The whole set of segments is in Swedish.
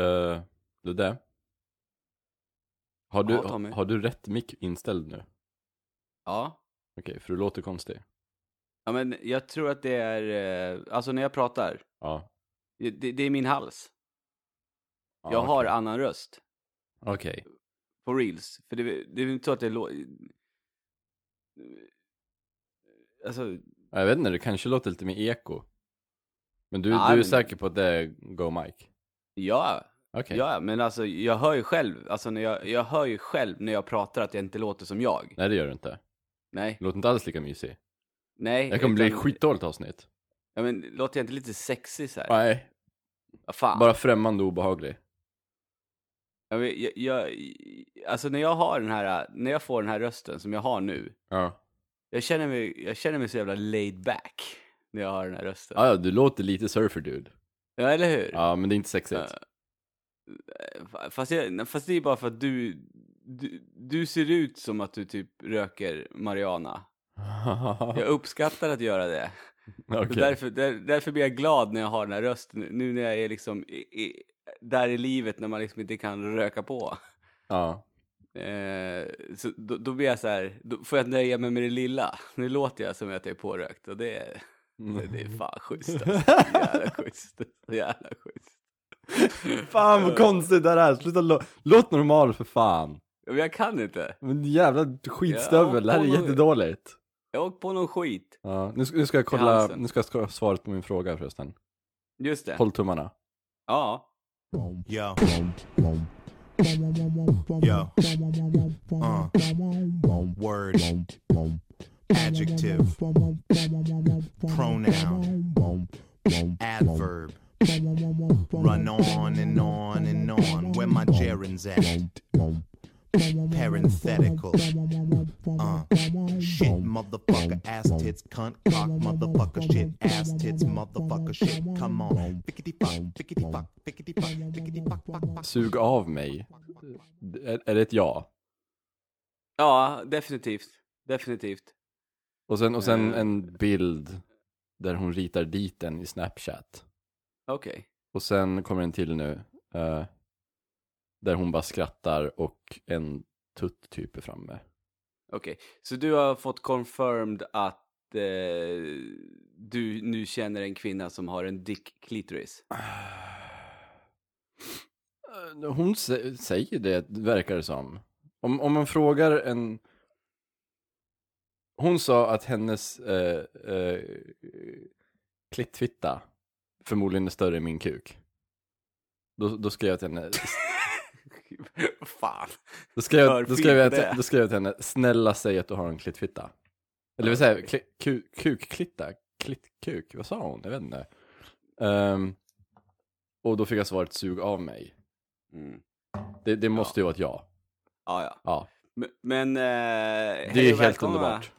uh, Ludde? Har du, Ja, har, har du rätt mick inställd nu? Ja. Okej, för du låter konstig. Ja, men jag tror att det är, eh, alltså när jag pratar, Ja. det, det är min hals. ja Jag har okej. annan röst. Okej. På reels. För det, det är inte så att det låter... Alltså, Ja, Jag vet inte, det kanske låter lite mer eko. Men du, Ja, du är men- säker på att det är Go Mike? ja. Okej. Ja, men alltså jag hör ju själv, alltså när jag, jag hör ju själv när jag pratar att jag inte låter som jag. Nej det gör du inte. Nej. Det låter inte alls lika mysig. Nej. Det kommer bli utan- skitdåligt avsnitt. Ja, men låter jag inte lite sexig så här? Nej, Vad fan. bara främmande och obehaglig. Jag, vet- jag, jag, alltså när jag har den här, när jag får den här rösten som jag har nu. Ja. Jag känner mig, jag känner mig så jävla laid back när jag har den här rösten. Ja, ja, du låter lite surfer dude. Ja, eller hur? Ja, men det är inte sexigt. Ja. Fast, jag, fast det är bara för att du, du, du ser ut som att du typ röker marijuana. Jag uppskattar att göra det. Så därför, där, därför blir jag glad när jag har den här rösten. Nu när jag är liksom i, i, där i livet när man liksom inte kan röka på. Ja. Eh, så då, då blir jag så här, då får jag nöja mig med det lilla. Nu låter jag som att jag är pårökt och det är, det är fan schysst alltså. Jävla schysst. Jävla schysst. Fan vad konstigt det här är, sluta lå- låt normal för fan. Men jag kan inte. Men jävla skitstövel, det här är jättedåligt. Jag har åkt på någon skit. Ja, nu, ska- nu ska jag kolla, nu ska jag ha svaret på min fråga förresten. Just det. Håll tummarna. Ja. Yo. Yo. Uh. Word. Adjective. Pronoun. Adverb. Run on and on and on. Where my gerunds at? Parenthetical. Uh. Shit, motherfucker, ass tits, cunt, cock, motherfucker, shit, ass tits, motherfucker, shit. Come on. Fickety fuck, fickety fuck, fickety fuck, fickety fuck, fuck, fuck. Sug av mig. Är, är det ett ja? Ja, definitivt. Definitivt. Och sen, och sen Eh. en bild där hon ritar dit den i Snapchat. Okej. Och sen kommer en till nu. eh, där hon bara skrattar och en tutt typ är framme. Okej. Så du har fått confirmed att eh, du nu känner en kvinna som har en dick clitoris? Eh, Hon sä- säger det, verkar det som. Om, om man frågar en... Hon sa att hennes eh, eh, klittfitta förmodligen är större än min kuk. Då, då skrev jag till henne, Fan. då skrev, jag- då, skrev jag, till- då skrev jag till henne, snälla säg att du har en klittfitta. Eller säger jag, Kli- ku, kukklitta? Klittkuk? Vad sa hon? Jag vet inte. Ehm, och då fick jag svaret sug av mig. Mm. Det, det måste ju vara ett ja. Ja, ja. Ja, Men, men eh, det är helt underbart.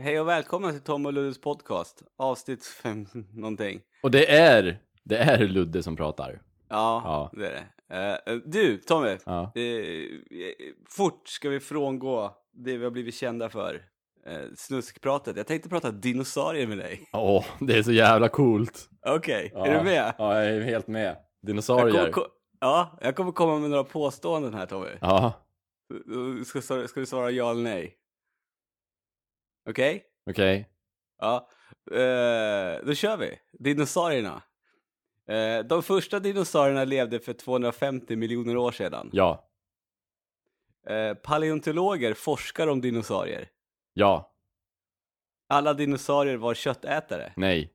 Hej och välkomna till Tom och Luddes podcast. Avsnitt fem någonting. Och det är, det är Ludde som pratar. Ja, Ja. det är det. Eh, du, Tommy. Ja. Eh, fort ska vi frångå det vi har blivit kända för. Eh, snuskpratet. Jag tänkte prata dinosaurier med dig. Åh, det är så jävla coolt. Okej, Ja. är du med? Ja, jag är helt med. Jag Dinosaurier. kommer, ko- ja, jag kommer komma med några påståenden här Tommy. Ja, ska, ska du svara ja eller nej? Okej? okej. Ja. Eh, då kör vi. Dinosaurierna. Eh, de första dinosaurierna levde för 250 miljoner år sedan. Ja, Eh, paleontologer forskar om dinosaurier. ja, Alla dinosaurier var köttätare. nej.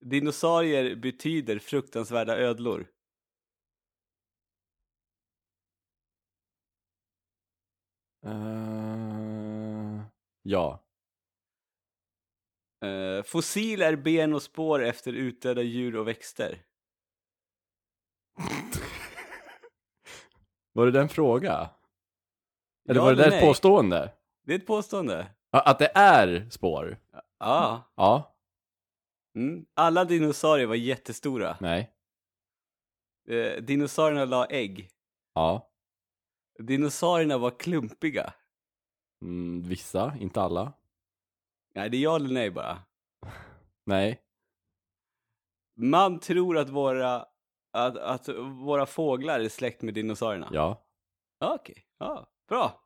Dinosaurier betyder fruktansvärda ödlor. Uh, ja. Eh, fossil är ben och spår efter utdöda djur och växter. Var det den fråga? Eller Ja var det där ett påstående? Det är ett påstående. Att det är spår? Ja. Ja, Mm. Alla dinosaurier var jättestora. nej, Eh, dinosaurierna la ägg. ja. Dinosaurierna var klumpiga. Mm, vissa, inte alla. Nej, det är ja eller nej bara. Nej. Man tror att våra att, att våra fåglar är släkt med dinosaurierna? Ja. Okej, ja, bra.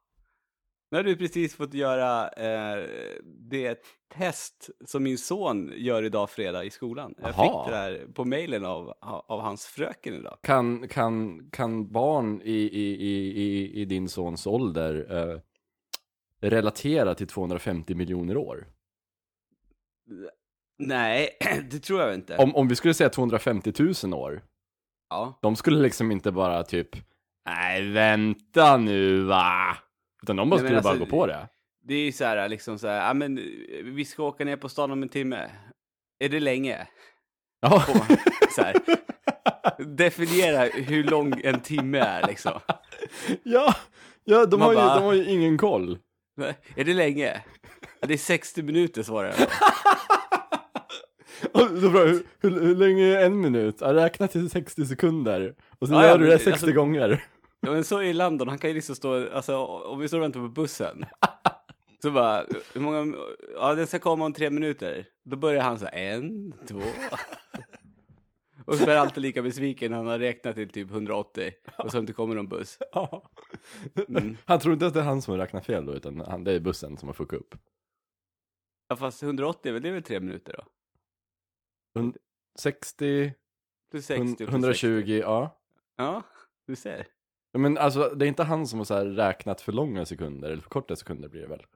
Nu har du precis fått göra eh, det test som min son gör idag fredag i skolan. Jag fick det här på mailen av, av hans fröken idag. Kan, kan, kan barn i, i, i, i, i din sons ålder eh, relatera till 250 miljoner år? Nej, det tror jag inte. Om, om vi skulle säga 250 000 år, Ja, de skulle liksom inte bara typ Nej, vänta nu va? Utan de bara skulle bara alltså, gå på det. det är ju så här liksom så här, ja men vi ska åka ner på stan om en timme. Är det länge? Ja. Så här. Definiera hur lång en timme är liksom. ja, ja de, Man har ju, bara- de har ju ingen koll. Är det länge? Det är 60 minuter svarar jag. Och så jag, hur, hur, hur länge är en minut? Ja, räkna till 60 sekunder. Och sen Ja, ja, gör du det men 60 alltså- gånger. Ja, men så är i London, han kan ju liksom stå, alltså om vi står och väntar på bussen. Så bara, hur många, ja den ska komma om tre minuter. Då börjar han så här, en, två. Och så är han alltid lika besviken han har räknat till typ 180 och så inte kommer någon buss. Ja. Mm. Han tror inte att det är han som har räknat fel då, utan han, det är bussen som har fuckat upp. Ja fast 180, väl det är väl tre minuter då? 60, Plus 60 och plus 120, 60. ja. Ja, du ser. Ja, Men alltså, det är inte han som har så här räknat för långa sekunder, eller för korta sekunder blir det väl?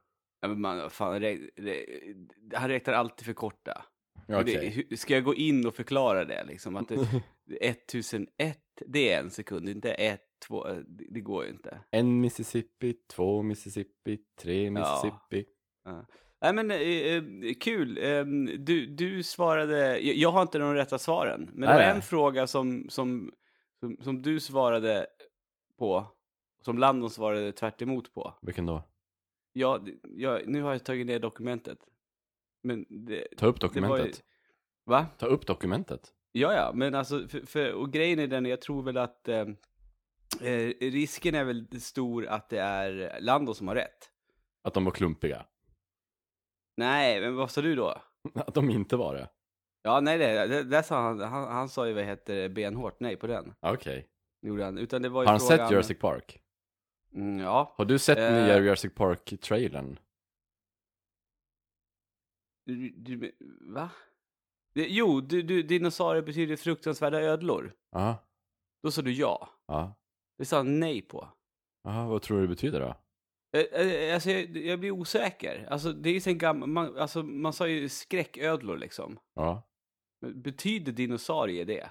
Ja, men man, fan, rä- rä- han räknar alltid för korta. Ja, Det, okej. hur- ska jag gå in och förklara det liksom? Att det, 1001, det är en sekund, inte ett, två, det, det går ju inte. En Mississippi, två Mississippi, tre Mississippi. Nej men eh, eh, kul, Eh, du, du svarade, jag, har inte de rätta svaren, men det var en fråga som, som, som, som du svarade på, som Landon svarade tvärt emot på. Vilken då? Ja, jag, nu har jag tagit ner dokumentet. Men det, Ta upp var ju, dokumentet. va? Ta upp dokumentet. Ja, ja, men alltså, för, för, och grejen är den, jag tror väl att eh, eh, risken är väl stor att det är Lando som har rätt. Att de var klumpiga. Nej, men vad sa du då? Att de inte var det. Ja, nej, det, det, det sa han, han, han sa ju vad heter det, benhårt nej på den. Okej. Gjorde han, utan det var ju Har han frågan... sett Jurassic Park? Mm, ja. Har du sett Eh. nya Jurassic Park-trailern? Du, du, va? Det, jo, du, du, dinosaurier betyder fruktansvärda ödlor. Ja. Då sa du ja. Ja. Det sa han nej på. Jaha, vad tror du det betyder då? Eh, eh, Alltså jag, jag blir osäker. Alltså det är sen gammal, man, alltså man sa ju skräcködlor liksom. Ja. Betyder dinosaurie det?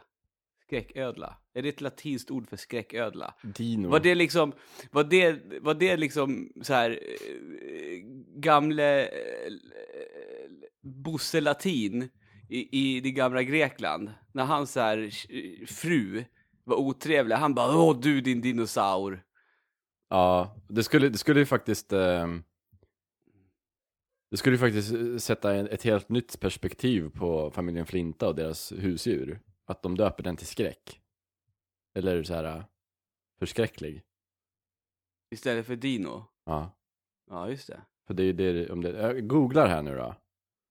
Skräcködla? Är det ett latinskt ord för skräcködla? Dino. Var det liksom, var det, var det liksom så här eh, gamle Bosse Latin i, i det gamla Grekland? När hans så här fru var otrevlig, han bara åh du din dinosaur. Ja, det skulle, det skulle ju faktiskt... ehm, det skulle ju faktiskt eh, sätta en, ett helt nytt perspektiv på familjen Flinta och deras husdjur. Att de döper den till skräck. Eller så här eh, förskräcklig. Istället för dino. Ja, Ja, just det. för det är ju det, om det, jag googlar här nu då.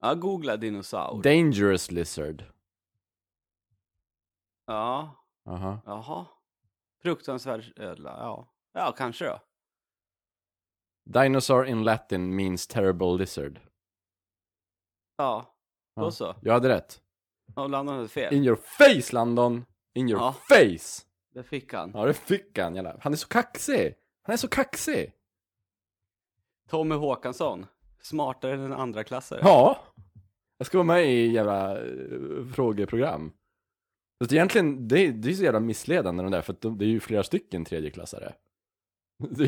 Ja, googla dinosaur. Dangerous lizard. Ja, Aha. jaha. Fruktansvärd ödla, ja. Ja, kanske då. Dinosaur in Latin means terrible lizard. Ja, då Ja. så. Jag hade rätt. Och Landon hade fel. In your face Landon! In your Ja. face! Det fick han. Ja det fick han jävlar. Han är så kaxig! Han är så kaxig! Tommy Håkansson. Smartare än andra klassare. Ja! Jag ska vara med i jävla eh, frågeprogram. Fast egentligen, det det är så jävla missledande de där, för det är ju flera stycken tredjeklassare.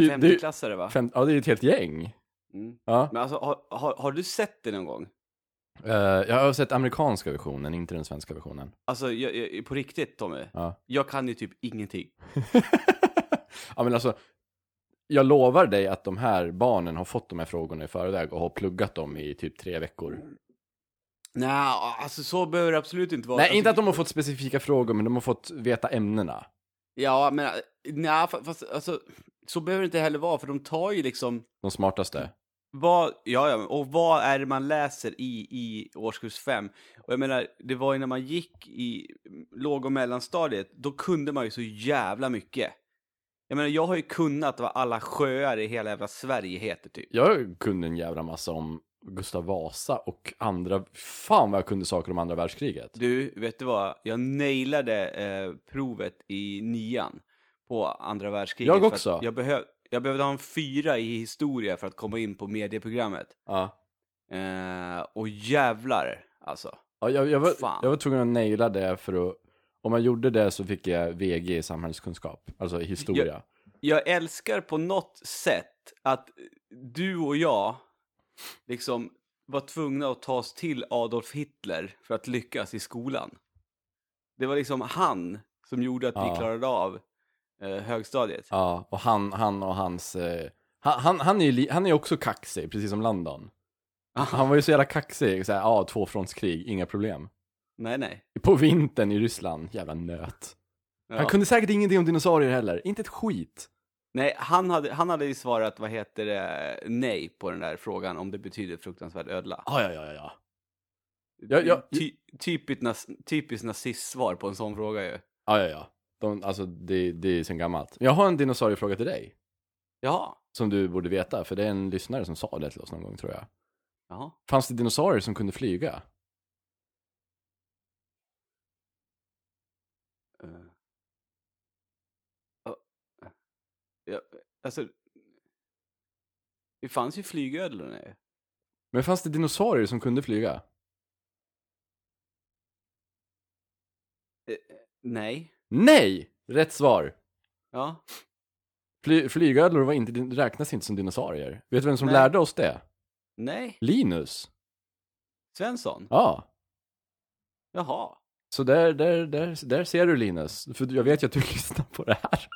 Femteklassare va? fem, ja, det är ju ett helt gäng. Mm. Ja. Men alltså, har, har, har du sett det någon gång? Eh, jag har sett amerikanska versionen, inte den svenska versionen. Alltså, jag, jag, på riktigt Tommy. Ja. Jag kan ju typ ingenting. ja men alltså, jag lovar dig att de här barnen har fått de här frågorna i förväg och har pluggat dem i typ tre veckor. Nej, alltså så behöver det absolut inte vara. Nej, alltså, inte att de har fått specifika frågor, men de har fått veta ämnena. Ja, men nej, fa- fast alltså, så behöver det inte heller vara, för de tar ju liksom, De smartaste. Vad, ja, ja, och vad är det man läser i, i årskurs 5? Och jag menar, det var ju när man gick i låg och mellanstadiet, då kunde man ju så jävla mycket. Jag menar, jag har ju kunnat vad alla sjöar i hela jävla Sverige heter typ. Jag kunde en jävla massa om Gustav Vasa och andra, fan vad jag kunde saker om andra världskriget. Du, vet du vad? Jag nailade eh, provet i nian på andra världskriget. Jag också. Jag, behöv, jag behövde ha en fyra i historia för att komma in på medieprogrammet. Ja. Eh, och jävlar, alltså. Ja, jag, jag, var, Fan. jag var tvungen att naila det för att, om man gjorde det så fick jag VG i samhällskunskap, alltså i historia. Jag älskar på något sätt att du och jag liksom var tvungna att ta oss till Adolf Hitler för att lyckas i skolan. Det var liksom han som gjorde att vi Ja. klarade av högstadiet. Ja, och han, han och hans, eh, han, han, han är ju han är också kaxig, precis som London. Han var ju så jävla kaxig, såhär, ja, tvåfrontskrig, inga problem. Nej, nej. På vintern i Ryssland, jävla nöt. Ja. Han kunde säkert ingenting om dinosaurier heller, inte ett skit. Nej, han hade, han hade ju svarat, vad heter det, nej på den där frågan om det betyder fruktansvärd ödla. Ja, ja, ja, ja. Ja, ja. Ty, typiskt, nas, typiskt nazistsvar på en sån fråga ju. Ja, ja, ja. De, alltså, det, det är sen gammalt. Jag har en dinosauriefråga till dig, Jaha. som du borde veta, för det är en lyssnare som sa det till oss någon gång, tror jag. Jaha. Fanns det dinosaurier som kunde flyga? Eh. Ja, ja, alltså, det fanns ju flygödlor nu. Men fanns det dinosaurier som kunde flyga? Eh, Nej. Nej! Rätt svar. Ja. Fly, flygödlor var inte, räknas inte som dinosaurier. Vet du vem som Nej. lärde oss det? Nej. Linus. Svensson? Ja. Jaha. Så där, där, där, där ser du Linus. För jag vet ju att du lyssnar på det här.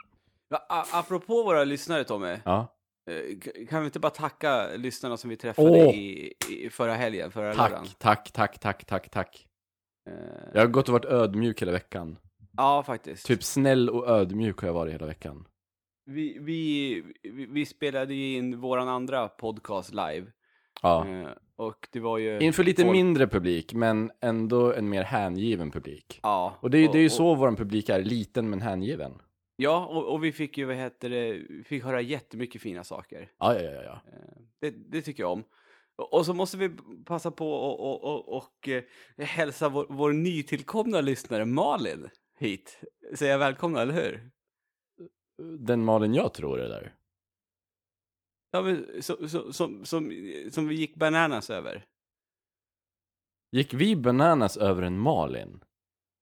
Ja, apropå våra lyssnare Tommy. Ja. eh, Kan vi inte bara tacka lyssnarna som vi träffade Åh! i, i förra helgen, förra lördagen? Tack, tack, tack, tack, tack, tack. Eh, Jag har gått och varit ödmjuk hela veckan. Ja, faktiskt. Typ snäll och ödmjuk har jag varit hela veckan. Vi, vi, vi, vi spelade ju in våran andra podcast live. Ja. Eh, och det var ju... Inför lite folk- mindre publik, men ändå en mer hängiven publik. Ja. Och det, är- det är ju och- så vår publik är, liten men hängiven. Ja, och, och vi fick ju, vad heter det, fick höra jättemycket fina saker. Ja, ja, ja, ja. Eh, Det, det tycker jag om. Och och så måste vi passa på och, och, och, och eh, hälsa vår, vår nytillkomna lyssnare Malin hit. Säga välkomna, eller hur? Den Malin jag tror är där. Ja, men, så, som, som, som vi gick bananas över. Gick vi bananas över en Malin?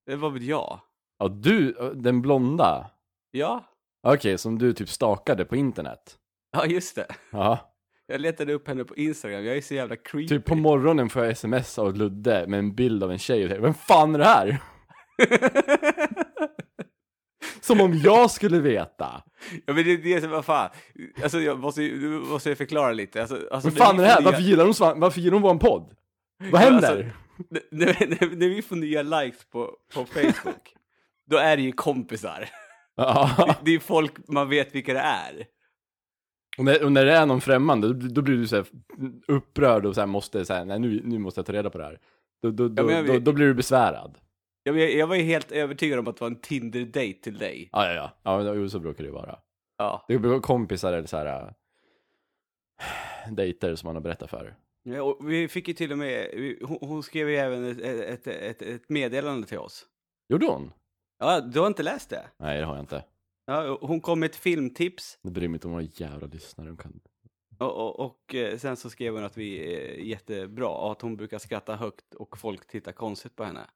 Det var väl jag? Ja, du, den blonda? Ja, Okej, som du typ stakade på internet? ja just det. Ja. Jag letade upp henne på Instagram, jag är så jävla creepy. Typ på morgonen får jag sms av Ludde med en bild av en tjej och tänker, vem fan är det här? Som om jag skulle veta. ja men det är det som, vad fan. Alltså jag måste, ju- nu måste förklara lite. Alltså, alltså, Vad fan är det här? nya- Varför gillar hon, svan- varför gillar vår podd? Vad Ja, händer? alltså, när, när, när, vi får nya likes på, på Facebook, då är det ju kompisar. Ja. Det är folk man vet vilka det är. Och, när, och när det är någon främmande, då, då blir du så här upprörd och så här måste så här, nej nu, nu måste jag ta reda på det här. Då, då, då, jag då, vet- då blir du besvärad. Jag, jag, var ju helt övertygad om att det var en Tinder-date till dig. Ja, ja, ja. Jo, så brukar det ju vara. Ja. Det blir kompisar eller så här äh, dejter som man har berättat för. Ja, och vi fick ju till och med, vi, hon, hon skrev ju även ett, ett, ett, ett meddelande till oss. Gjorde hon? Ja, du har inte läst det? Nej, det har jag inte. Ja, hon kom med ett filmtips Det bryr mig inte om några jävla lyssnare. De kan... och, och, och eh, sen så skrev hon att vi är jättebra och att hon brukar skratta högt och folk tittar konstigt på henne.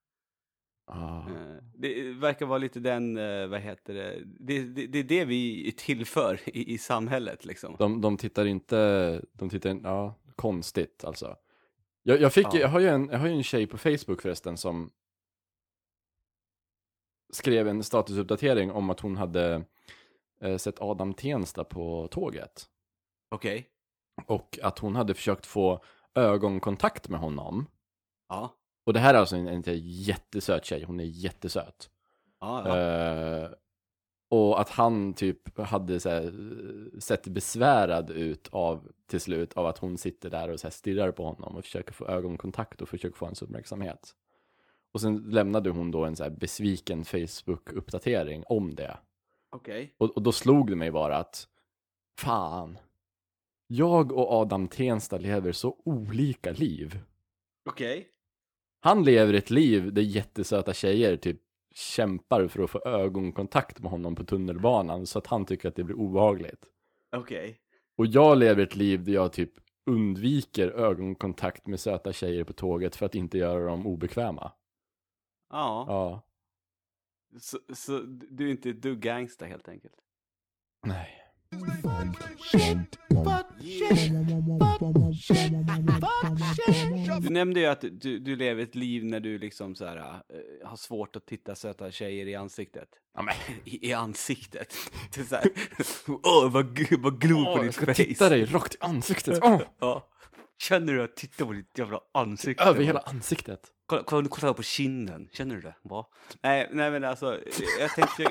Ah. Eh, Det verkar vara lite den, eh, vad heter det, det, det, det är det vi tillför i, i samhället liksom. De, de tittar inte, de tittar, in- ja, konstigt alltså. Jag, jag fick, Ja. jag har ju en, jag har ju en tjej på Facebook förresten som skrev en statusuppdatering om att hon hade eh, sett Adam Tensta på tåget. Okej. Och att hon hade försökt få ögonkontakt med honom. Ja. Och det här är alltså en, en jättesöt tjej, hon är jättesöt. Ja, ja. Eh, Och att han typ hade så här, sett besvärad ut av till slut av att hon sitter där och så här stirrar på honom och försöker få ögonkontakt och försöker få hans uppmärksamhet. Och sen lämnade hon då en så här besviken Facebook-uppdatering om det. Okej. Och, och då slog det mig bara att fan, jag och Adam Tensta lever så olika liv. Okej. Han lever ett liv där jättesöta tjejer typ kämpar för att få ögonkontakt med honom på tunnelbanan så att han tycker att det blir obehagligt. Okej. Och jag lever ett liv där jag typ undviker ögonkontakt med söta tjejer på tåget för att inte göra dem obekväma. Ja. Ja. Så, så du är inte dugg gangsta helt enkelt? Nej. Du nämnde ju att du, du lever ett liv när du liksom så här, eh, har svårt att titta söta tjejer i ansiktet. Ja, men. I, i ansiktet. Det är så här, åh vad, vad glor på ditt face. titta dig rakt i ansiktet. Åh, Ja. Känner du att titta på ditt jävla ansikte? över hela ansiktet. Kolla, kolla, kolla på kinden, känner du det? Va? Nej, nej men alltså, jag tänkte...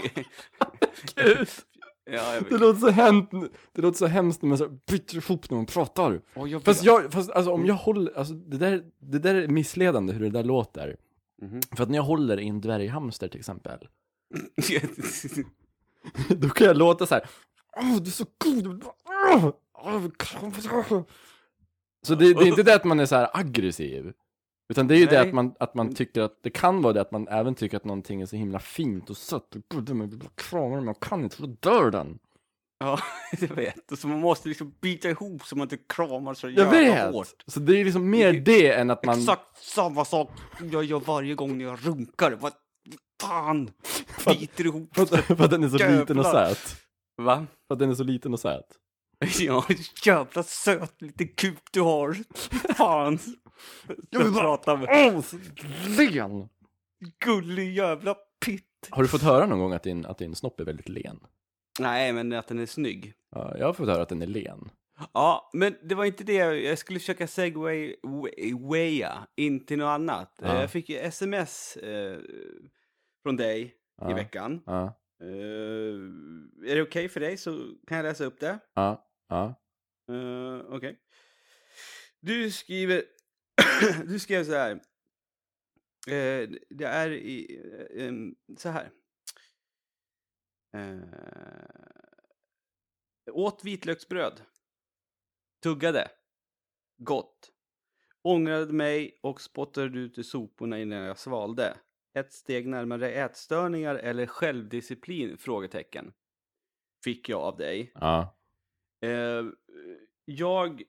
Ja, Det låter så hemskt, det låter så hemskt när man så byter ihop när man pratar. Åh, jag Fast jag, fast alltså om jag håller, alltså det där, det där är missledande hur det där låter. Mhm. För att när jag håller i en dvärghamster till exempel, då kan jag låta så här. Åh, du är så god! Så det, det är inte det att man är så här aggressiv. Utan det är ju det Nej. att man, att man tycker att, det kan vara det att man även tycker att någonting är så himla fint och sött och gud, men jag vill bara krama den, jag kan inte för då dör den. Ja, jag vet. Och så man måste liksom bita ihop så man inte kramar så Jag jävla vet! hårt. Så det är liksom mer det än att man... Exakt samma sak jag gör varje gång när jag runkar. Vad fan! Biter ihop. För för att den är så liten och söt. Va? För att den är så liten och söt. Ja, jävla söt liten kuk du har. Fan. Jag vill prata med Åh, len! gullig jävla pitt. Har du fått höra någon gång att din, att din snopp är väldigt len? Nej, men att den är snygg. Ja, jag har fått höra att den är len. Ja, men det var inte det. jag- skulle försöka segway, way- waya in till något annat. Ja. Jag fick ju sms eh, från dig Ja. i veckan. Ja, Eh, är det okej för dig så kan jag läsa upp det. ja, ja. Uh, Okej. Du skriver... du skrev så här. Eh, det är i, eh, så här. Uh, åt vitlöksbröd. Tuggade. Gott. Ångrade mig och spottade ut i soporna innan jag svalde. Ett steg närmare ätstörningar eller självdisciplin? Frågetecken. Fick jag av dig. ja. Eh, jag,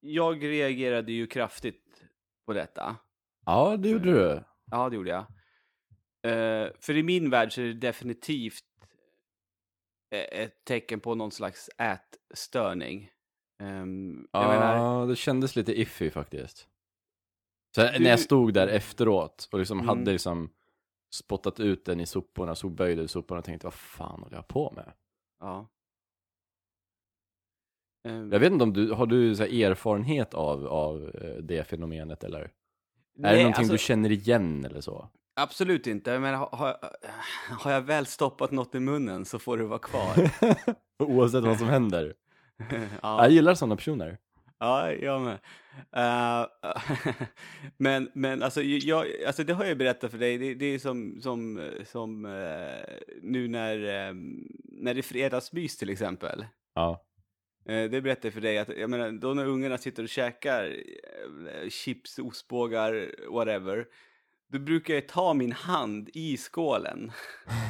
jag reagerade ju kraftigt på detta. Ja, det gjorde du. Ja, det gjorde jag. Eh, för i min värld så är det definitivt eh, ett tecken på någon slags ätstörning. Jag Ja, menar, det kändes lite iffy faktiskt. Så Du- när jag stod där efteråt och liksom Mm. hade liksom spottat ut den i soporna, så böjde soporna och tänkte vad fan håller jag på med? ja. Ehm, Jag vet inte om du, har du så erfarenhet av, av eh, det fenomenet eller? är nej, det någonting alltså, du känner igen eller så? Absolut inte. Menar, har, har, jag väl stoppat något i munnen så får det vara kvar. Oavsett vad som händer. ja. Jag gillar sådana personer. Ja, jag med. Eh, men, men alltså, jag, alltså, det har jag berättat för dig. Det, det är som, som, som eh, nu när, eh, när det är fredagsmys till exempel. Ja. Eh, det berättade jag för dig att jag menar, då när ungarna sitter och käkar eh, chips, ostbågar, whatever. Då brukar jag ta min hand i skålen.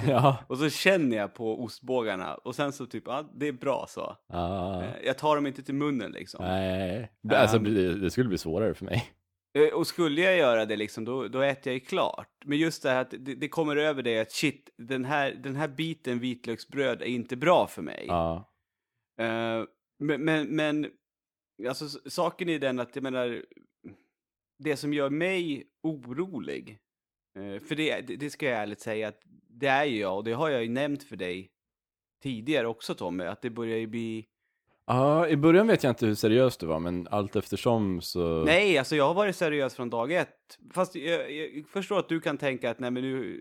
Ja. Och så känner jag på ostbågarna. Och sen så typ, ja det är bra så. ja. Eh, jag tar dem inte till munnen liksom. Nej. Alltså, Um, det, skulle bli svårare för mig. Och skulle jag göra det liksom, då, då äter jag ju klart. Men just det här att det, det kommer över dig att shit, den här, den här biten vitlöksbröd är inte bra för mig. Ja. Eh, men, men, men alltså saken är den att jag menar, det som gör mig orolig, eh, för det det ska jag ärligt säga att det är ju jag och det har jag ju nämnt för dig tidigare också Tommy, att det börjar ju bli Ja, i början vet jag inte hur seriöst det var, men allt eftersom så... Nej, alltså jag har varit seriös från dag ett. Fast jag, jag förstår att du kan tänka att nej men nu,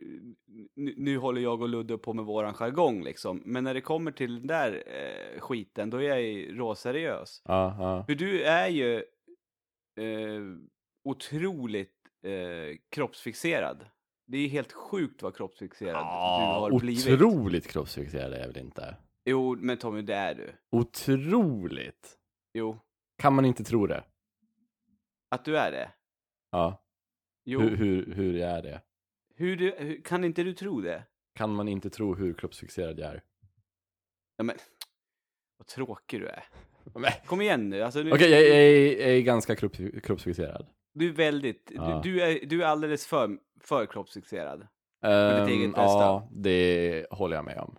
nu, nu håller jag och Ludde på med våran jargong liksom. Men när det kommer till den där eh, skiten, då är jag ju råseriös. Ja, ja. För du är ju eh, otroligt eh, kroppsfixerad. Det är helt sjukt vad kroppsfixerad du Ja, har blivit. otroligt kroppsfixerad är jag väl inte? Jo, men Tommy, det är du. Otroligt! Jo, Kan man inte tro det? att du är det. Ja, Jo, hur, hur, hur är det? hur du, hur, kan inte du tro det? Kan man inte tro hur kroppsfixerad jag är? Ja, men vad tråkig du är. Kom igen nu. Alltså, nu Okej, jag, jag, är- jag är ganska kropp, kroppsfixerad. Du är väldigt, Ja. du, du, är, du är alldeles för, för kroppsfixerad. bästa. ja, det håller jag med om.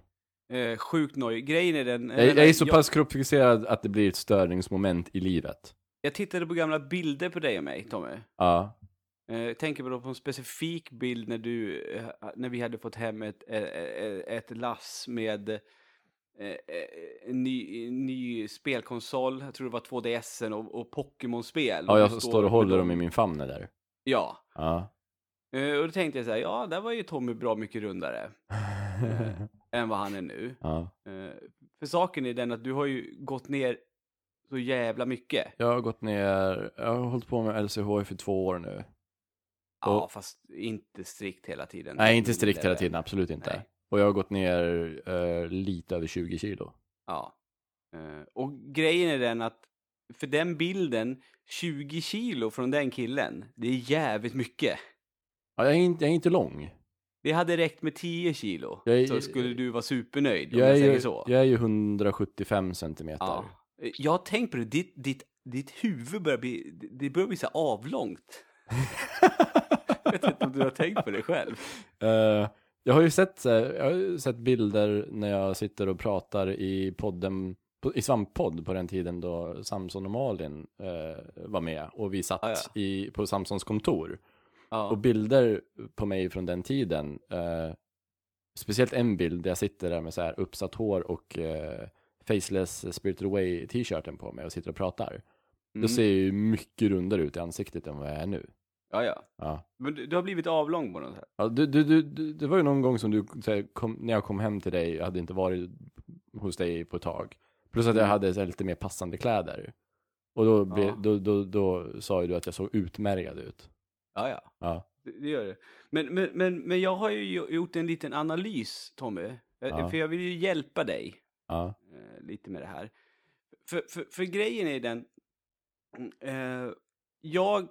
Eh, sjukt nojig. Grejen är den... Jag, jag är så pass kroppsfixerad att det blir ett störningsmoment i livet. jag tittade på gamla bilder på dig och mig, Tommy. Ja, Eh, Jag tänker på en specifik bild när du, eh, när vi hade fått hem ett, eh, eh, ett lass med eh, eh, en ny, en ny spelkonsol, jag tror det var 2DSen och, och Pokémon-spel. ja jag står och håller dem i min famn där. Ja, Ja. Eh, och då tänkte jag så här, ja, där var ju Tommy bra mycket rundare än vad han är nu. ja. Eh, För saken är den att du har ju gått ner så jävla mycket. Jag har gått ner, jag har hållit på med LCH för två år nu. Ja, Och- fast inte strikt hela tiden. Nej, inte strikt hela tiden, absolut inte. Nej. Och jag har gått ner eh, lite över 20 kilo. Ja. Eh, Och grejen är den att för den bilden, 20 kilo från den killen, det är jävligt mycket. Ja, jag, är inte, jag är inte lång. Det hade räckt med 10 kilo, är- så skulle du vara supernöjd, om Jag jag, är, säger ju, så. jag är ju 175 centimeter. Ja. Jag har tänkt på det, ditt, ditt, ditt huvud börjar bli, det börjar bli så avlångt. jag vet inte om du har tänkt på det själv. Eh, jag har ju sett, jag har sett bilder när jag sitter och pratar i podden, i Svamppodd på den tiden då Samson och Malin eh, var med och vi satt Ah, ja. i, på Samsons kontor. Ja. Och bilder på mig från den tiden, eh, speciellt en bild där jag sitter där med så här uppsatt hår och eh, Faceless Spirited Away t-shirten på mig och sitter och pratar. Mm. Då ser jag ju mycket rundare ut i ansiktet än vad jag är nu. ja, ja. Ja. Men du, du har blivit avlång på något sätt. Ja, du, du, du, du, det var ju någon gång som du, här, kom, när jag kom hem till dig, jag hade inte varit hos dig på ett tag. Plus att jag Mm. hade här, lite mer passande kläder. Och då, Ja. då, då, då sa ju du att jag såg utmärgad ut. Ja, ja. Ja. Det, gör det. Men, men, men, men jag har ju gjort en liten analys, Tommy. Eh, Ja. För jag vill ju hjälpa dig Ja. eh, lite med det här. För, för, för grejen är den, mm, eh, jag,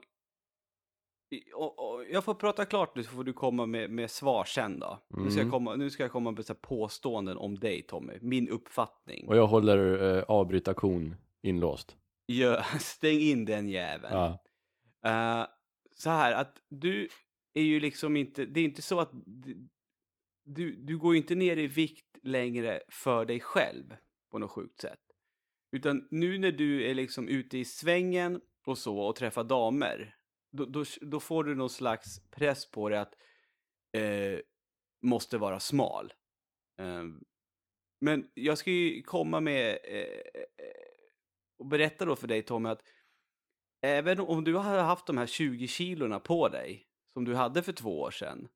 och, och, jag får prata klart nu så får du komma med, med svar sen då. Nu, ska jag Mm. komma, nu ska jag komma med så påståenden om dig Tommy, min uppfattning. Och jag håller eh, avbrytarkon inlåst. Gör, stäng in den jäveln. Ja. Eh, så här att du är ju liksom inte, det är inte så att du- du, går ju inte ner i vikt längre för dig själv på något sjukt sätt. Utan nu när du är liksom ute i svängen och så och träffar damer, då, då, då får du någon slags press på dig att eh, måste vara smal. Eh, men jag ska ju komma med eh, eh, och berätta då för dig Tommy att även om du hade haft de här 20 kilorna på dig som du hade för två år sedan,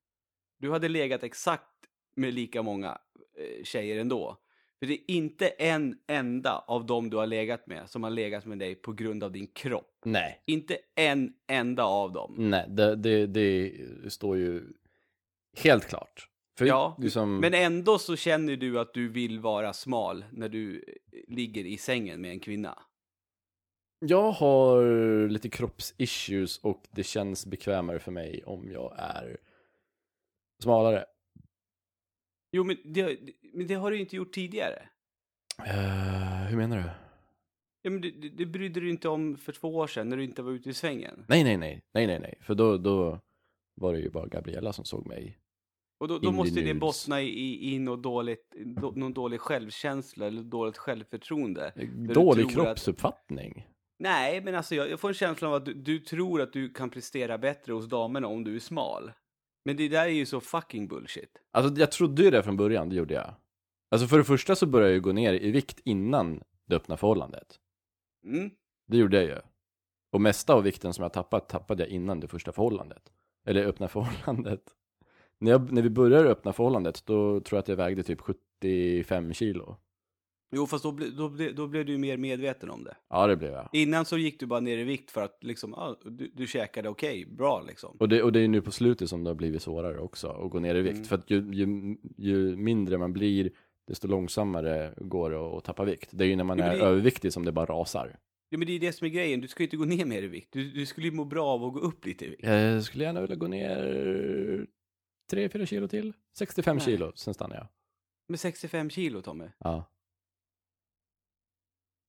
du hade legat exakt med lika många eh, tjejer ändå. För det är inte en enda av dem du har legat med som har legat med dig på grund av din kropp. Nej. Inte en enda av dem. Nej, det, det, det står ju helt klart. För Ja, liksom, Men ändå så känner du att du vill vara smal när du eh, ligger i sängen med en kvinna. Jag har lite kroppsissues och det känns bekvämare för mig om jag är smalare. Jo, men det, men det har du ju inte gjort tidigare. Eh, hur menar du? Ja, men det, det, det brydde du inte om för två år sedan när du inte var ute i svängen. Nej, nej, nej, nej, nej, nej, för då, då var det ju bara Gabriella som såg mig. Och då, då måste det bottna i, i, i något dåligt, då, någon dålig självkänsla eller dåligt självförtroende. du Dålig tror att- kroppsuppfattning. Nej, men alltså jag, jag får en känsla av att du, du tror att du kan prestera bättre hos damerna om du är smal. Men det där är ju så fucking bullshit. Alltså jag trodde ju det från början, det gjorde jag. Alltså för det första så började jag ju gå ner i vikt innan det öppna förhållandet. Mm. Det gjorde jag ju. Och mesta av vikten som jag tappat, tappade jag innan det första förhållandet. Eller öppna förhållandet. När, jag, när vi började öppna förhållandet, då tror jag att jag vägde typ 75 kilo. Jo, fast då, ble, då, ble, då blev du mer medveten om det. Ja, det blev jag. Innan så gick du bara ner i vikt för att liksom, ah, du, du käkade okej, bra liksom. Och det, och det är nu på slutet som det har blivit svårare också att gå ner i vikt. Mm. För att ju, ju, ju mindre man blir, desto långsammare går det att tappa vikt. Det är ju när man Jo, är det- överviktig som det bara rasar. Ja, men det är det som är grejen, du ska ju inte gå ner mer i vikt. Du, du skulle ju må bra av att gå upp lite i vikt. Jag skulle gärna vilja gå ner 3-4 kilo till. 65 Nej. kilo, sen stannar jag. Med 65 kilo, Tommy? Ja.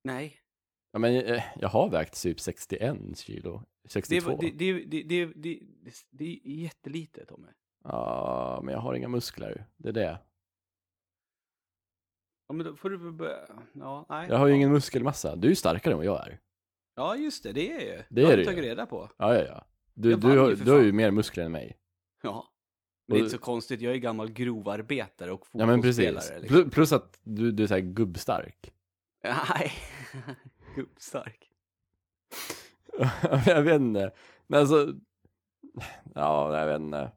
Nej. ja men eh, jag har vägt typ 61 kilo. Det, 62. var- det, det, det, det, det, det är jättelite, Tommy. Ja, men jag har inga muskler. Det är det. Ja, men då får du börja... Ja, nej. Jag har ju ingen muskelmassa. Du är ju starkare än vad jag är. Ja, just det, det är ju. Det har är du det tagit reda på. Ja, ja, ja. Du, Jag du, har, ju för du har fan. ju mer muskler än mig. Ja. Men det är inte så konstigt, jag är gammal grovarbetare och Ja, men precis. fotbollsspelare. Liksom. Plus, plus att du, du är så här gubbstark. Nej, gubbstark. jag vet inte. Men alltså, ja, jag vet inte.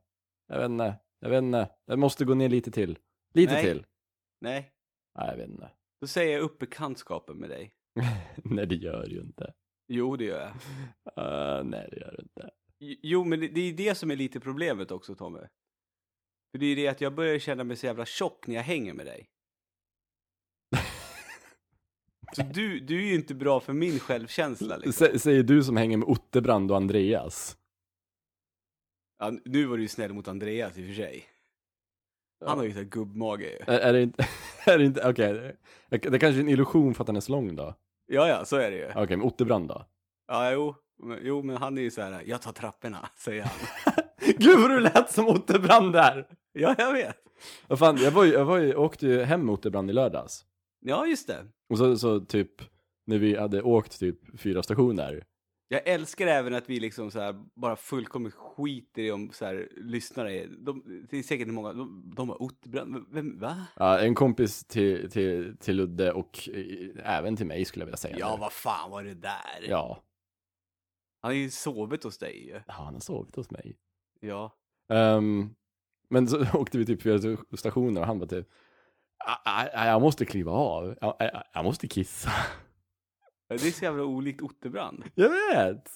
Jag vet inte. Jag vet inte. Jag måste gå ner lite till. Lite Nej. till. Nej, Nej, jag vet inte. då säger jag upp bekantskapen med dig. nej, det gör du ju inte. Jo, det gör jag. Uh, nej, det gör du inte. Jo, men det, det är det som är lite problemet också, Tommy. För det är det att jag börjar känna mig så jävla tjock när jag hänger med dig. Så du, du är ju inte bra för min självkänsla liksom. Säger du som hänger med Otterbrand och Andreas. Ja, nu var du ju snäll mot Andreas i och för sig. Han har ju såhär gubbmage ju. Är, är det inte, är det inte, okej. Det det kanske är en illusion för att han är så lång då. Ja, ja, så är det ju. Okej, men Otterbrand då? Ja, jo. Men, jo, men han är ju så här, jag tar trapporna, säger han. Gud vad du lät som Otterbrand där! ja, jag vet. Vad fan, jag, var ju, jag var ju, jag åkte ju hem med Otterbrand i lördags. Ja, just det. Och så, så typ, när vi hade åkt typ fyra stationer. Jag älskar även att vi liksom så här bara fullkomligt skiter i om så här lyssnare. De, det är säkert många, de, de har Otterbrand, vem, va? Ja, en kompis till, till, till Ludde och eh, även till mig skulle jag vilja säga. Ja, vad fan var det där? Ja, Han har ju sovit hos dig ju. Ja, han har sovit hos mig. Ja. Ehm, men så åkte vi typ fyra stationer och han bara typ, "Ah, ah, jag måste kliva av, jag, måste kissa. Det är så jävla olikt Otterbrand. Jag vet!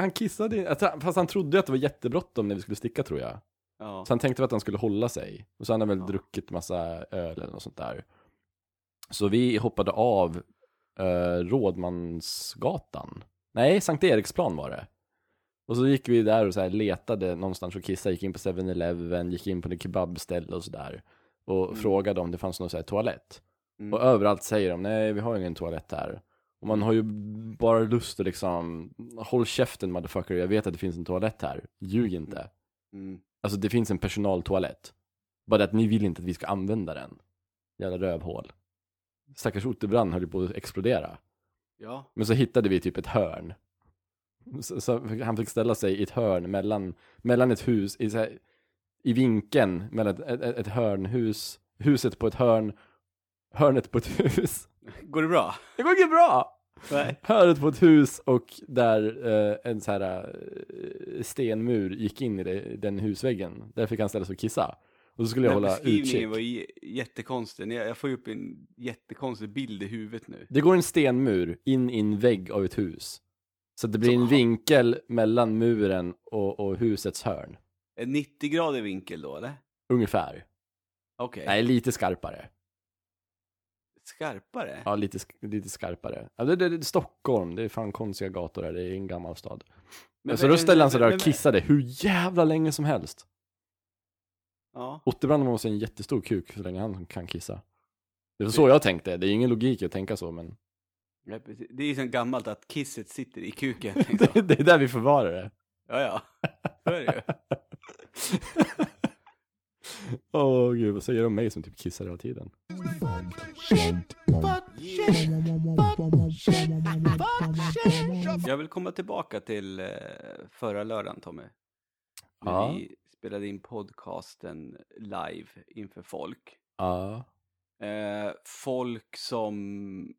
Han, kissade, fast han trodde att det var jättebråttom när vi skulle sticka tror jag. Ja. Så han tänkte att han skulle hålla sig. Och så hade han väl Ja. druckit massa öl eller något sånt där. Så vi hoppade av eh, Rådmansgatan. Nej, Sankt Eriksplan var det. Och så gick vi där och så letade någonstans och kissade, gick in på 7-Eleven, gick in på det kebabställe och sådär. Och Mm. frågade om det fanns någon så här toalett. Mm. Och överallt säger de, nej vi har ingen toalett här. Och man har ju bara lust att liksom, håll käften motherfucker, jag vet att det finns en toalett här. Ljug inte. Mm. Alltså det finns en personaltoalett. Bara att ni vill inte att vi ska använda den. Jävla rövhål. Stackars Otterbrand höll ju på att explodera. Ja. Men så hittade vi typ ett hörn. Så, så han fick ställa sig i ett hörn mellan, mellan ett hus, i, så här, i vinkeln mellan ett, ett, ett hörnhus, huset på ett hörn, hörnet på ett hus. Går det bra? Det går inte bra! Nej. Hörnet på ett hus och där eh, en så här eh, stenmur gick in i det, den husväggen. Där fick han ställa sig och kissa. Och så skulle jag hålla utkik. beskrivningen var jättekonstig. Jag jag får ju upp en jättekonstig bild i huvudet nu. Det går en stenmur in i en vägg av ett hus. Så det blir Så- en vinkel mellan muren och, och husets hörn. En 90-gradig vinkel då, eller? Ungefär. Okej. Nej, lite skarpare. Skarpare? Ja, lite, sk- lite skarpare. Ja, det, det, det är Stockholm, det är fan konstiga gator där, det är en gammal stad. Men- så då ställde han sig där och kissade hur jävla länge som helst. Ja. Otterbrand måste ha en jättestor kuk så länge han kan kissa. Det var så jag tänkte, det är ingen logik att tänka så, men precis. Det är ju så gammalt att kisset sitter i kuken. Det, det är där vi förvarar det. Ja, ja. Så är det ju. Åh gud, vad säger de om mig som typ kissar hela tiden? Jag vill komma tillbaka till eh, förra lördagen, Tommy. När Ja. vi spelade in podcasten live inför folk. Ja. Eh, folk som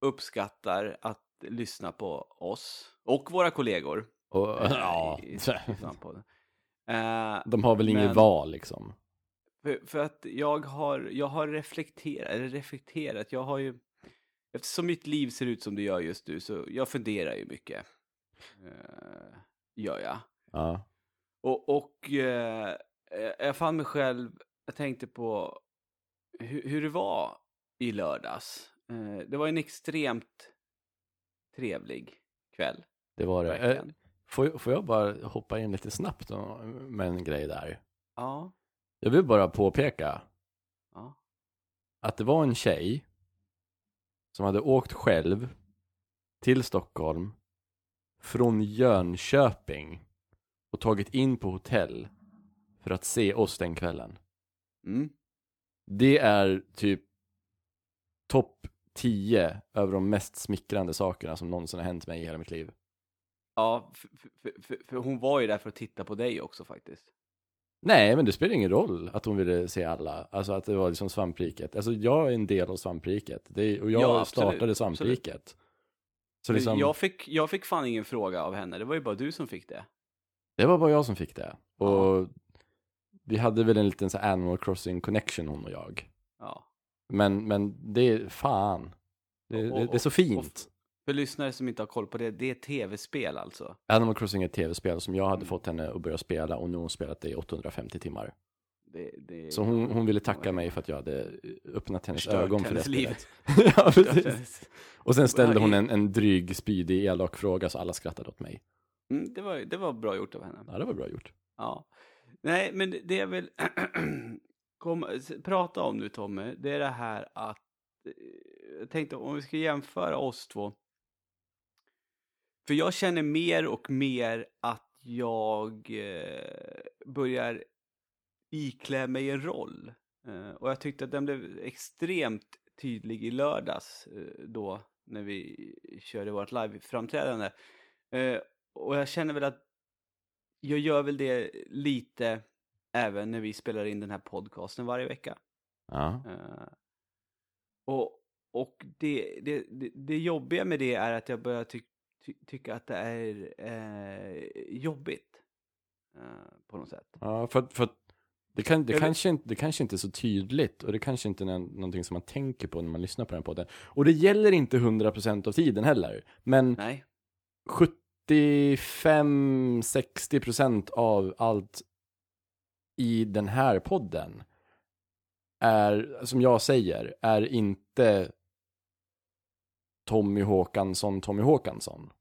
uppskattar att lyssna på oss och våra kollegor. Och, eh, ja, i- i Svampodden. Eh, de har väl inget Men- val liksom. För, för att jag har, jag har reflekterat, eller reflekterat, jag har ju, eftersom mitt liv ser ut som det gör just nu så jag funderar ju mycket. Uh, gör jag. Ja. Och, och eh, jag fann mig själv, jag tänkte på hur, hur det var i lördags. Det var en extremt trevlig kväll. Det var det. Verkligen. Får, får jag bara hoppa in lite snabbt med en grej där? Ja, Jag vill bara påpeka ja. att det var en tjej som hade åkt själv till Stockholm från Jönköping och tagit in på hotell för att se oss den kvällen. Mm. Det är typ topp 10 över de mest smickrande sakerna som någonsin har hänt mig i hela mitt liv. Ja, för, för, för, för hon var ju där för att titta på dig också faktiskt. Nej, men det spelar ingen roll att hon ville se alla. Alltså att det var liksom svampriket. Alltså jag är en del av svampriket. Är, och jag Ja, absolut, startade svampriket. Så liksom, jag, fick, jag fick fan ingen fråga av henne, det var ju bara du som fick det. det var bara jag som fick det. Och Ja. vi hade väl en liten så Animal Crossing connection hon och jag. Ja. Men, men det är fan. Det, Och- det, det är så fint. För lyssnare som inte har koll på det, det är tv-spel alltså. Animal Crossing är ett tv-spel som jag hade Mm. fått henne att börja spela och nu har hon spelat det i 850 timmar. Det, det, Så hon, hon ville tacka mig för att jag hade öppnat hennes Förstört ögon för hennes det liv. spelet. ja, precis. Och sen ställde hon en, en dryg, spydig, elak fråga så alla skrattade åt mig. Mm, det, var, det var bra gjort av henne. Ja, det var bra gjort. Ja. Nej, men det- jag vill kom, prata om nu Tommy, det är det här att eh, jag tänkte om vi ska jämföra oss två. För jag känner mer och mer att jag eh, börjar iklä mig en roll. Eh, och jag tyckte att den blev extremt tydlig i lördags eh, då när vi körde vårt live-framträdande. Eh, och jag känner väl att jag gör väl det lite även när vi spelar in den här podcasten varje vecka. Ja. Eh, och och det, det, det, det jobbiga med det är att jag börjar ty, ty, tycka att det är eh, jobbigt. Eh, på något sätt. ja för, för det, kan, det, kanske inte, det kanske inte är så tydligt och det kanske inte är nå- någonting som man tänker på när man lyssnar på den podden. Och det gäller inte 100% av tiden heller. Men Nej. 75-60% av allt i den här podden är, som jag säger, är inte Tommy Håkansson, Tommy Håkansson.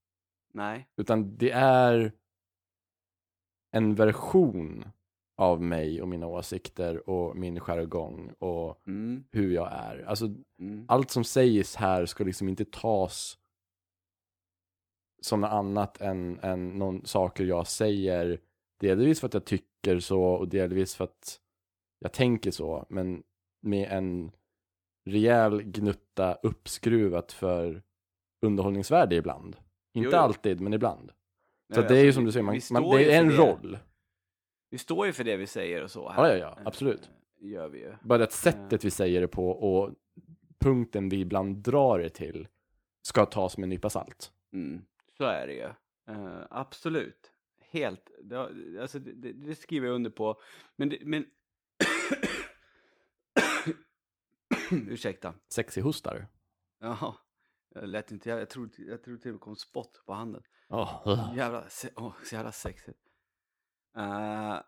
Nej. Utan det är en version av mig och mina åsikter och min jargong och Mm, hur jag är. Alltså mm, allt som sägs här ska liksom inte tas som något annat än, än någon saker jag säger. Delvis för att jag tycker så och delvis för att jag tänker så. Men med en rejäl gnutta uppskruvat för underhållningsvärde ibland. Inte Jo, jo. alltid, men ibland. Så Nej, att det är ju alltså, som du säger, man, man, det är en det. roll. Vi står ju för det vi säger och så här. Ja, ja, ja, Eh, absolut. Gör vi ju. Bara att sättet vi säger det på och punkten vi ibland drar det till ska tas med en nypa salt. Mm, så är det ju. Eh, absolut. Helt. Det, alltså, det, det skriver jag under på. Men... Det, men... Ursäkta. Sexy hostar. Jaha. Jag lät inte... Jag, jag tror, jag tror till och med kom spott på handen. Oh. Jävla, se, åh, så jävla sexigt. Uh,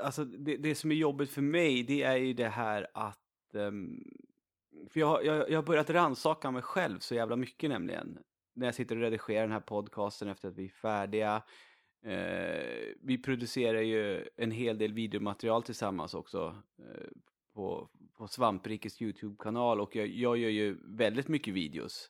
alltså det, det som är jobbigt för mig det är ju det här att ehm, för jag, har- jag, jag har börjat rannsaka mig själv så jävla mycket nämligen. När jag sitter och redigerar den här podcasten efter att vi är färdiga. Eh, vi producerar ju en hel del videomaterial tillsammans också. eh, på, på Svamprikes YouTube-kanal och jag, jag gör ju väldigt mycket videos.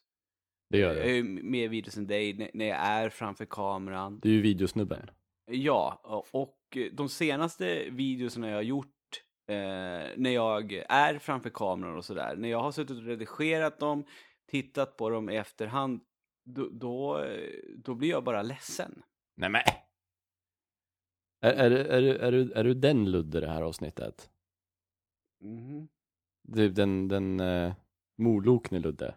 Det gör Jag är det. ju mer videos än dig när- jag är framför kameran. Det är ju videosnubben. Ja, och de senaste videorna jag har gjort eh, när jag är framför kameran och sådär, när jag har suttit och redigerat dem, tittat på dem i efterhand, då, då, då blir jag bara ledsen. Nej men. Är, är, är, är, är, du, är du den Ludde det här avsnittet? Mhm. Du, den, den uh, molokne Ludde?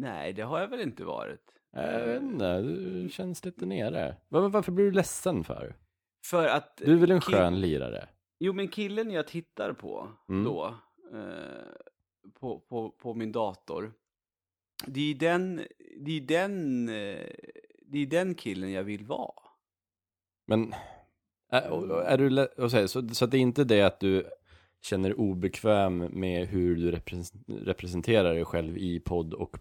Nej, det har jag väl inte varit. Jag vet inte, du känns lite nere. Var, varför blir du ledsen för? För att... Du är väl en skön lirare? Jo, men killen jag tittar på Mm. då, eh, på, på, på min dator, det är den, det är den, eh, det är den killen jag vill vara. Men är, och- är du, och så, så, så det är inte det att du känner obekväm med hur du repres- representerar dig själv i podd och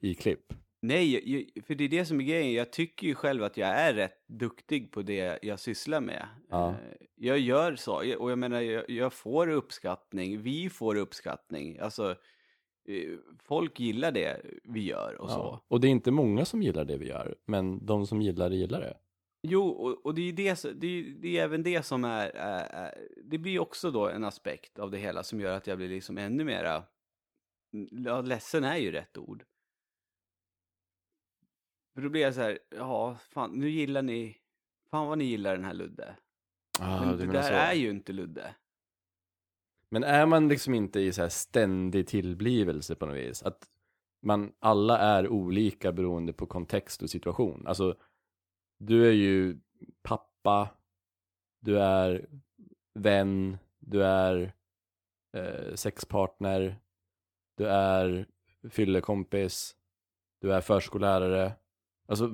i klipp? Nej, för det är det som är grejen. Jag tycker ju själv att jag är rätt duktig på det jag sysslar med. Ja. Eh, Jag gör så, och jag menar, jag, får uppskattning, vi får uppskattning. Alltså, eh, folk gillar det vi gör och så. Ja. Och det är inte många som gillar det vi gör, men de som gillar det gillar det. Jo, och, och det är det, det är, det är även det som är, är, det blir också då en aspekt av det hela som gör att jag blir liksom ännu mera, ja, ledsen är ju rätt ord. För då blir jag så här, ja, fan, nu gillar ni, fan vad ni gillar den här Ludde. Ah, Men det där så. är ju inte Ludde. Men är man liksom inte i så här ständig tillblivelse på något vis? Att man alla är olika beroende på kontext och situation. Alltså, du är ju pappa, du är vän, du är eh, sexpartner, du är fyllekompis, du är förskollärare. Alltså,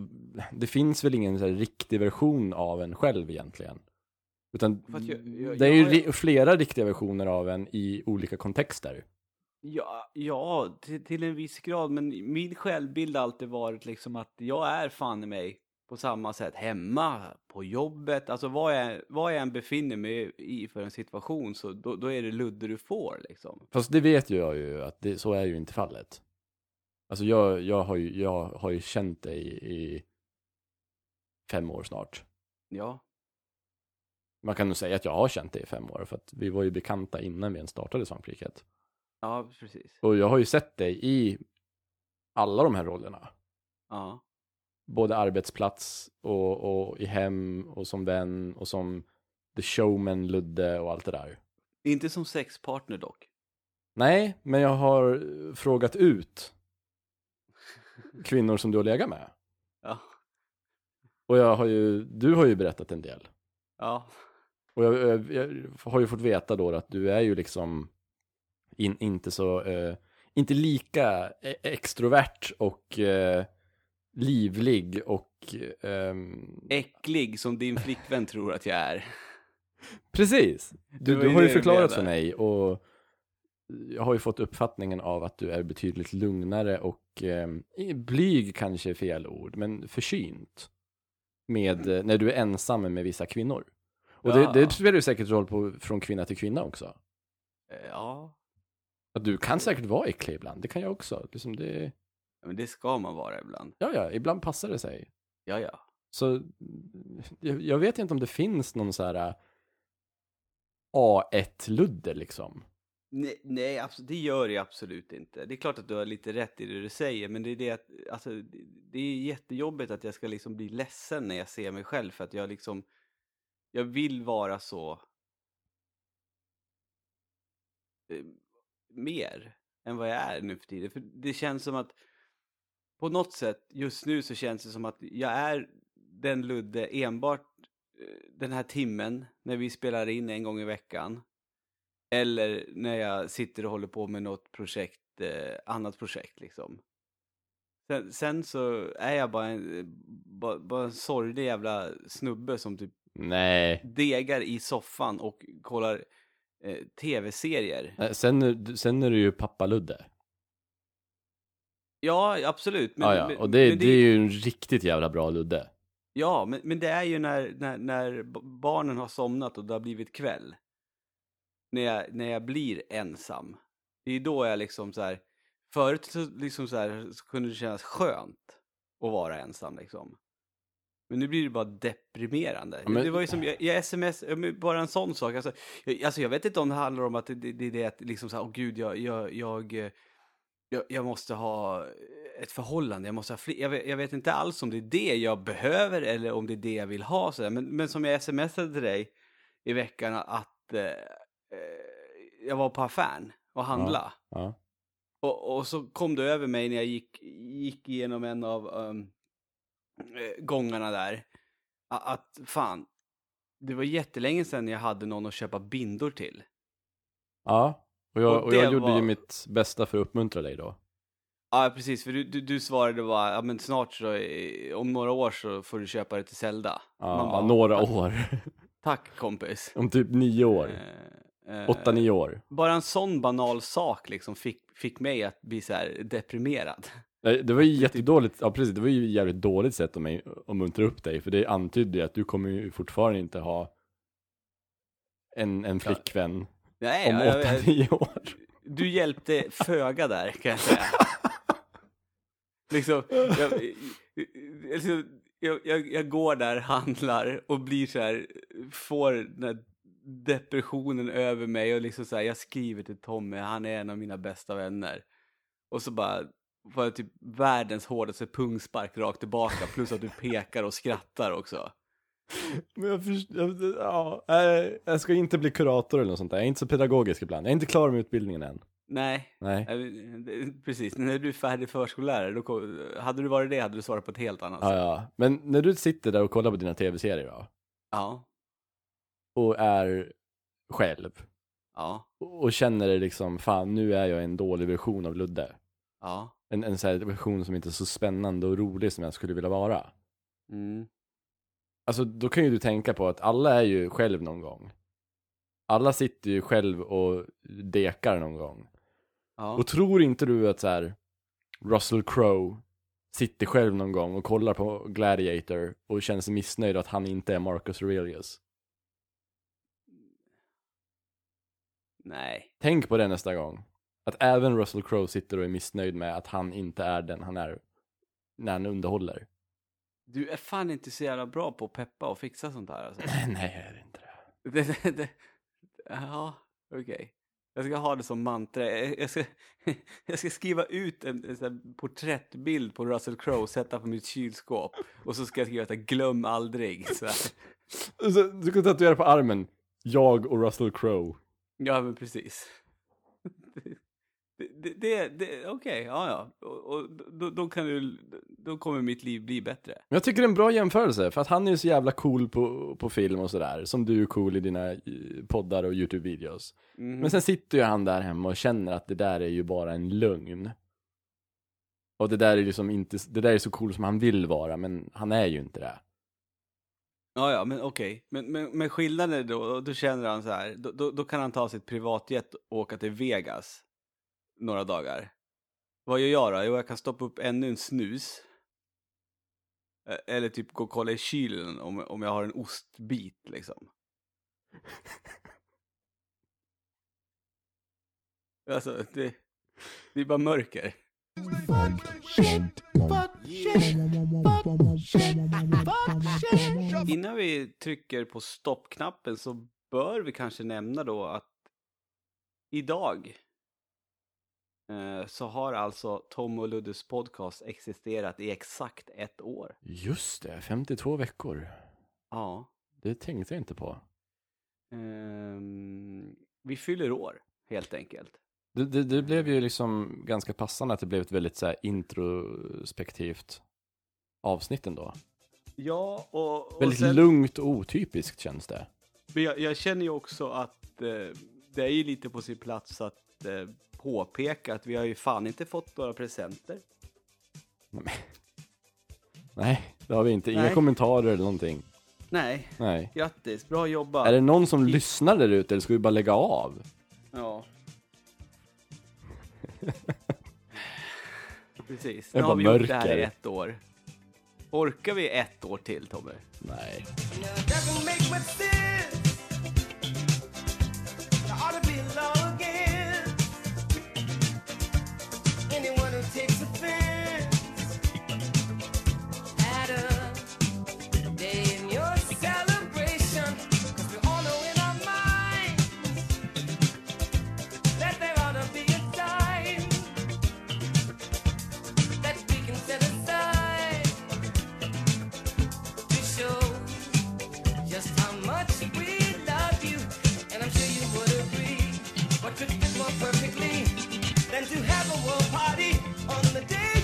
det finns väl ingen så här riktig version av en själv egentligen. Utan jag- jag- det är jag ju ri- flera riktiga versioner av en i olika kontexter. Ja, ja till, till en viss grad, men min självbild har alltid varit liksom att jag är fan i mig på samma sätt hemma, på jobbet, alltså vad jag, vad jag än befinner mig i för en situation så då, då är det Ludde du får liksom. Fast det vet ju jag ju att det, så är ju inte fallet. Alltså jag, jag, har, ju, jag har ju känt dig i, fem år snart. Ja, Man kan nog säga att jag har känt dig i fem år, för att vi var ju bekanta innan vi ens startade Svampriket. ja precis. Och jag har ju sett dig i alla de här rollerna. Ja, Både arbetsplats och, och i hem och som vän och som the showman Ludde och allt det där. inte som sexpartner dock. Nej, men jag har frågat ut kvinnor som du har legat med. Ja, Och jag har ju, du har ju berättat en del. ja, Och jag, jag, jag har ju fått veta då att du är ju liksom in, inte så, eh, inte lika e- extrovert och eh, livlig och ehm, äcklig som din flickvän tror att jag är. precis. Du, du har ju förklarat för mig och jag har ju fått uppfattningen av att du är betydligt lugnare och eh, blyg kanske är fel ord, men försynt. Med, eh, när du är ensam med vissa kvinnor. Och Ja. det, det spelar ju säkert roll på, från kvinna till kvinna också. Eh, Ja, Att du kan säkert vara äcklig ibland, det kan jag också. Liksom det, men det ska man vara ibland. ja, ja, ibland passar det sig. Ja, ja. Så jag, jag vet inte om det finns någon så här äh, A1-ludde liksom. Nej, nej det gör det absolut inte. Det är klart att du har lite rätt i det du säger, men det är det att, alltså, det- det är jättejobbigt att jag ska liksom bli ledsen när jag ser mig själv, för att jag liksom, jag vill vara så eh, mer än vad jag är nu för tiden. För det känns som att på något sätt, just nu så känns det som att jag är den Ludde enbart eh, den här timmen när vi spelar in en gång i veckan. Eller när jag sitter och håller på med något projekt, eh, annat projekt liksom. Sen, sen så är jag bara en, bara, bara en sorglig jävla snubbe som typ Nej. degar i soffan och kollar eh, tv-serier. Eh, Sen, sen är du ju pappa-ludde. Ja, absolut. Men, Ja, ja. Och det, men det är ju en riktigt jävla bra ludde. Ja, men, men det är ju när, när, när barnen har somnat och det har blivit kväll. När jag, när jag blir ensam. Det är då jag liksom så här. Förut så, liksom så, här, så kunde det kännas skönt att vara ensam liksom. Men nu blir det bara deprimerande. Ja, men- Det var ju som, jag, jag sms, bara en sån sak. Alltså jag, alltså jag vet inte om det handlar om att det, det, det är det att liksom så här, åh gud, jag, jag, jag, eh, jag, jag måste ha ett förhållande, jag måste ha fler. Jag vet, jag vet inte alls om det är det jag behöver eller om det är det jag vill ha. Så. Men, men som jag smsade till dig i veckan att eh, eh, jag var på affären och handla. Ja. Och, och så kom det över mig när jag gick, gick igenom en av um, eh, gångarna där. Att fan, det var jättelänge sedan jag hade någon att köpa bindor till. Ja, och jag, Och och jag gjorde var- ju mitt bästa för att uppmuntra dig då. Ja, precis. För du, du, du svarade bara, ja men snart så, eh, om några år så får du köpa det till Zelda. Ja, Man bara, några år. Tack kompis. Om typ nio år. Eh, eh, Åtta, nio år. Bara en sån banal sak liksom fick, fick mig att bli så här deprimerad. Nej, Det var ju jättedåligt, ja precis, det var ju jävligt dåligt sätt av mig att muntra upp dig, för det antydde ju att du kommer ju fortfarande inte ha en, en flickvän Nej, om jag- jag- åtta, nio år. Du hjälpte föga där, kan jag säga. liksom, jag, alltså, jag, jag, jag går där, handlar och blir så här, får den här depressionen över mig och liksom så här, jag skriver till Tommy, han är en av mina bästa vänner. Och så bara får jag typ världens hårdaste pungspark rakt tillbaka, plus att du pekar och skrattar också. Men jag, först, jag, ja, nej, jag ska inte bli kurator eller något sånt där, jag är inte så pedagogisk ibland, jag är inte klar med utbildningen än. Nej, Nej. eh, precis. När du är färdig förskollärare, då, hade du varit det hade du svarat på ett helt annat Ja, sätt. ja. Men när du sitter där och kollar på dina tv-serier då, Ja. och är själv, Ja. och känner dig liksom, fan nu är jag en dålig version av Ludde. Ja. En, en sån version som inte är så spännande och rolig som jag skulle vilja vara. Mm. Alltså då kan ju du tänka på att alla är ju själv någon gång. Alla sitter ju själv och dekar någon gång. Ja. Och tror inte du att så här Russell Crowe sitter själv någon gång och kollar på Gladiator och känner sig missnöjd att han inte är Marcus Aurelius? Nej. Tänk på det nästa gång. Att även Russell Crowe sitter och är missnöjd med att han inte är den han är när han underhåller. Du är fan inte så jävla bra på att peppa och fixa sånt här alltså. Nej, jag är inte det. det, det, det. Ja, okej. Jag ska ha det som mantra. Jag jag ska, jag ska skriva ut en, en här porträttbild på Russell Crowe, sätta på mitt kylskåp. Och så ska jag skriva att glöm aldrig. Så här. Du kan tatuera på armen, jag och Russell Crowe. Ja, men precis. Det, det, det, okej, ja, ja. Och, och då, då, kan du, då kommer mitt liv bli bättre. Men jag tycker det är en bra jämförelse, för att han är ju så jävla cool på, på film och sådär, som du är cool i dina eh, poddar och YouTube-videos. Mhm. Men sen sitter ju han där hemma och känner att det där är ju bara en lögn. Och det där är liksom inte, det där är så cool som han vill vara, men han är ju inte det. Ja, ja, men okej. Men, men, men skillnaden är då, då känner han så här, då, då, då kan han ta sitt privatjet och åka till Vegas några dagar. Vad gör jag då? Jo, jag kan stoppa upp ännu en snus. Eller typ gå och kolla i kylen om, om jag har en ostbit liksom. Alltså, det, det är bara mörker. Innan vi trycker på stoppknappen så bör vi kanske nämna då att idag så har alltså Tom och Luddes podcast existerat i exakt ett år. Just det, 52 veckor. Ja. Det tänkte jag inte på. Ehm, vi fyller år, helt enkelt. Det, det, det blev ju liksom ganska passande att det blev ett väldigt så här introspektivt avsnitt ändå. Ja, och, och Väldigt sen- lugnt och otypiskt känns det. Men jag, jag känner ju också att eh, det är ju lite på sin plats att eh, påpeka att vi har ju fan inte fått några presenter. Nej, det har vi inte. Inga Nej. kommentarer eller någonting. Nej, Nej. grattis, bra jobbat. Är det någon som lyssnar där ute eller ska vi bara lägga av? Ja. Precis, Det är nu har bara vi gjort det här i mörker. ett år. Orkar vi ett år till, Tommy? Nej. to have a world party on the day.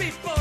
people.